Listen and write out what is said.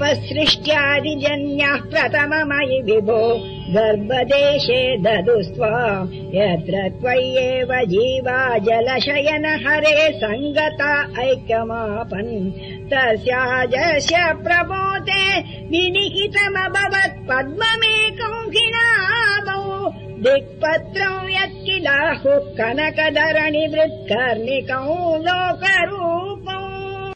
पसृष्ट्यादिजन्यः प्रथममयि विभो गर्भदेशे ददु स्वा यत्र त्वय्येव जीवा जलशयन हरे सङ्गता ऐक्यमापन् तस्याजस्य प्रबोते विनिहितमभवत् पद्ममेकौखिणादौ दिक्पत्रौ यत् किलाहुः कनकधरणि वृत्कर्णिकौ लोकरू